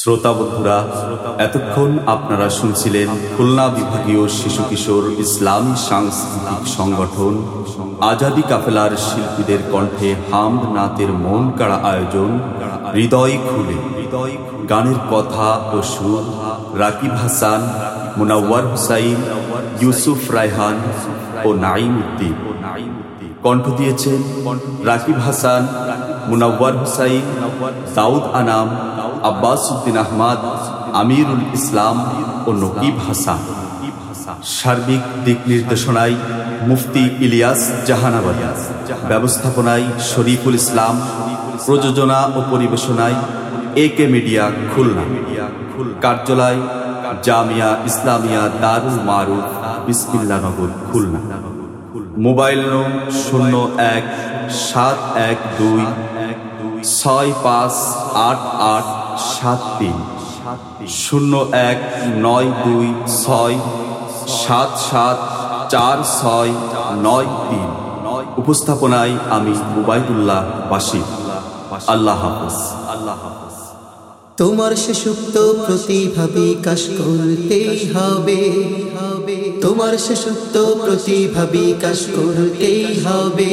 শ্রোতা বন্ধুরা, এতক্ষণ আপনারা শুনছিলেন খুলনা বিভাগীয় শিশু কিশোর ইসলামী সাংস্কৃতিক সংগঠন, আজাদি কাফেলার শিল্পীদের কণ্ঠে হামদ নাতের মন কাড়া আয়োজন, হৃদয় খুলে। গানের কথা ও সুর, রাকিব হাসান, মুনাওয়ার হুসাইন, ইউসুফ রায়হান ও নাইম উদ্দিন। কণ্ঠ দিয়েছেন রাকিব হাসান, মুনাওয়ার হুসাইন, দাউদ আনাম, আব্বাস উদ্দিন আহমদ, আমিরুল ইসলাম ও নকিব হাসান। সার্বিক দিক নির্দেশনায় মুফতি ইলিয়াস জাহানাবাদী। ব্যবস্থাপনায় শরীফুল ইসলাম, প্রযোজনা ও পরিবেশনায় এ কে মিডিয়া খুলনা। কার্যালয় জামিয়া ইসলামিয়া দারুল মারুফ বিসমিল্লানগর খুলনা। মোবাইল নং শূন্য এক সাত এক দুই ছয় পাঁচ আট আট সাত তিন। শূন্য এক নয় দুই ছয় সাত সাত চার ছয় নয় তিন। উপস্থাপনায় আমি মুবাইদুল্লাহ বাসির আল্লাহ হাফিজ আল্লাহ হাফিজ। তোমার সে সুপ্ত প্রতিভা বিকাশ করতেই হবে। তোমার সে সুপ্ত প্রতিভা বিকাশ করতেই হবে।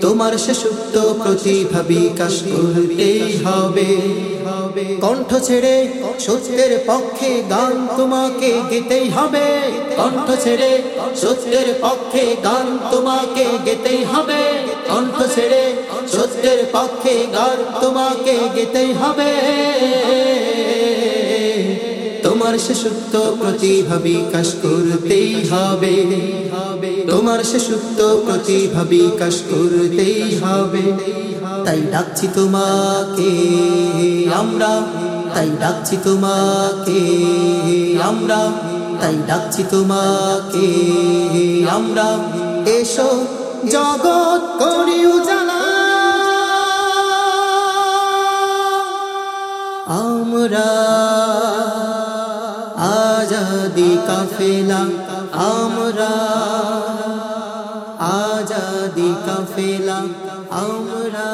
তোমার সে সুপ্ত প্রতিভা বিকাশ করতেই হবে। কণ্ঠ ছেড়ে সত্যের পক্ষে গান তোমাকে গেতেই হবে। কণ্ঠ ছেড়ে সত্যের পক্ষে গান তোমাকে গেতেই হবে। কণ্ঠ ছেড়ে সত্যের পক্ষে গান তোমাকে গেতেই হবে। তোমার সে সুপ্ত প্রতিভা বিকাশ করতেই হবে। তোমার সে সুপ্ত প্রতিভা বিকাশ করতেই হবে। তাই ডাকছি তোমাকে, আমরা তাই ডাকছি তোমাকে, আমরা তাই ডাকছি তোমাকে, আমরা এসো জগৎ করি। আমরা আজাদি কাফেলা আমরা আজাদি কাফেলা আমরা